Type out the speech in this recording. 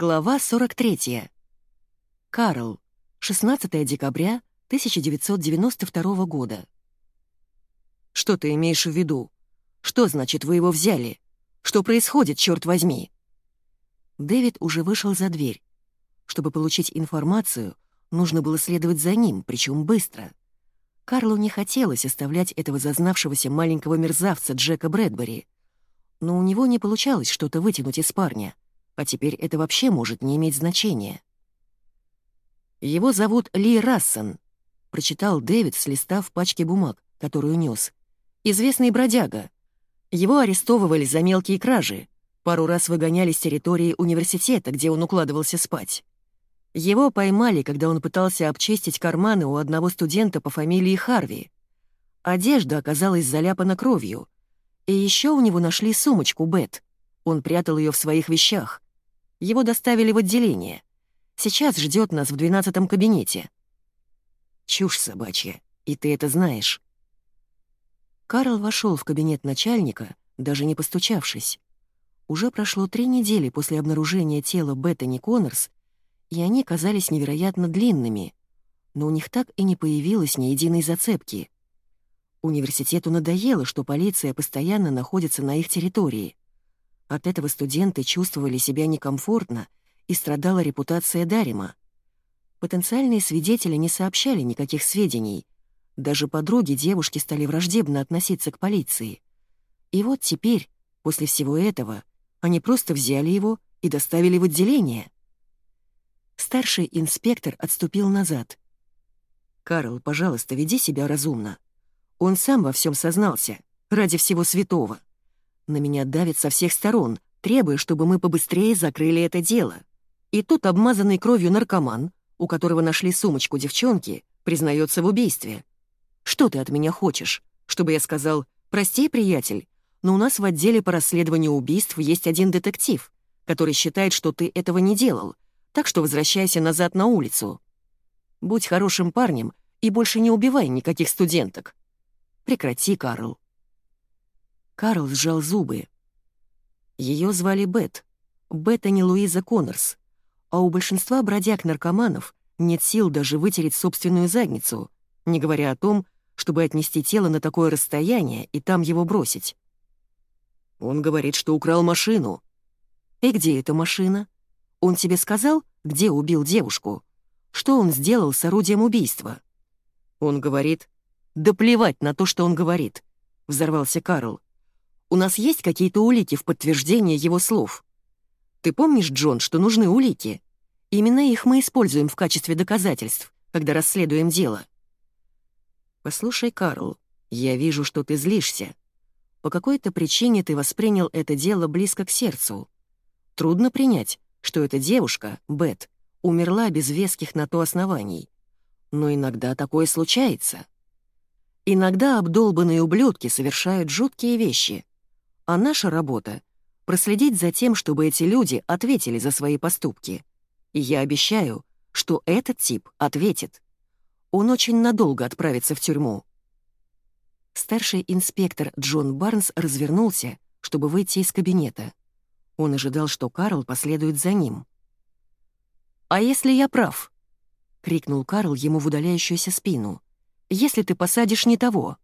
Глава 43. Карл. 16 декабря 1992 года. «Что ты имеешь в виду? Что значит, вы его взяли? Что происходит, черт возьми?» Дэвид уже вышел за дверь. Чтобы получить информацию, нужно было следовать за ним, причем быстро. Карлу не хотелось оставлять этого зазнавшегося маленького мерзавца Джека Брэдбери, но у него не получалось что-то вытянуть из парня — а теперь это вообще может не иметь значения. «Его зовут Ли Рассон», — прочитал Дэвид с листа в пачке бумаг, которую нес. «Известный бродяга. Его арестовывали за мелкие кражи, пару раз выгоняли с территории университета, где он укладывался спать. Его поймали, когда он пытался обчистить карманы у одного студента по фамилии Харви. Одежда оказалась заляпана кровью. И еще у него нашли сумочку Бет. Он прятал ее в своих вещах. Его доставили в отделение. Сейчас ждет нас в двенадцатом кабинете. Чушь собачья, и ты это знаешь. Карл вошел в кабинет начальника, даже не постучавшись. Уже прошло три недели после обнаружения тела Беттани Коннорс, и они казались невероятно длинными, но у них так и не появилось ни единой зацепки. Университету надоело, что полиция постоянно находится на их территории. От этого студенты чувствовали себя некомфортно, и страдала репутация Дарима. Потенциальные свидетели не сообщали никаких сведений. Даже подруги девушки стали враждебно относиться к полиции. И вот теперь, после всего этого, они просто взяли его и доставили в отделение. Старший инспектор отступил назад. «Карл, пожалуйста, веди себя разумно. Он сам во всем сознался, ради всего святого. На меня давит со всех сторон, требуя, чтобы мы побыстрее закрыли это дело. И тут обмазанный кровью наркоман, у которого нашли сумочку девчонки, признается в убийстве. Что ты от меня хочешь? Чтобы я сказал «Прости, приятель, но у нас в отделе по расследованию убийств есть один детектив, который считает, что ты этого не делал, так что возвращайся назад на улицу. Будь хорошим парнем и больше не убивай никаких студенток. Прекрати, Карл. Карл сжал зубы. Ее звали Бет. Бет, а не Луиза Коннорс. А у большинства бродяг-наркоманов нет сил даже вытереть собственную задницу, не говоря о том, чтобы отнести тело на такое расстояние и там его бросить. Он говорит, что украл машину. И где эта машина? Он тебе сказал, где убил девушку? Что он сделал с орудием убийства? Он говорит... Да плевать на то, что он говорит, взорвался Карл. У нас есть какие-то улики в подтверждение его слов? Ты помнишь, Джон, что нужны улики? Именно их мы используем в качестве доказательств, когда расследуем дело. Послушай, Карл, я вижу, что ты злишься. По какой-то причине ты воспринял это дело близко к сердцу. Трудно принять, что эта девушка, Бет, умерла без веских на то оснований. Но иногда такое случается. Иногда обдолбанные ублюдки совершают жуткие вещи, а наша работа — проследить за тем, чтобы эти люди ответили за свои поступки. И я обещаю, что этот тип ответит. Он очень надолго отправится в тюрьму. Старший инспектор Джон Барнс развернулся, чтобы выйти из кабинета. Он ожидал, что Карл последует за ним. «А если я прав?» — крикнул Карл ему в удаляющуюся спину. «Если ты посадишь не того?»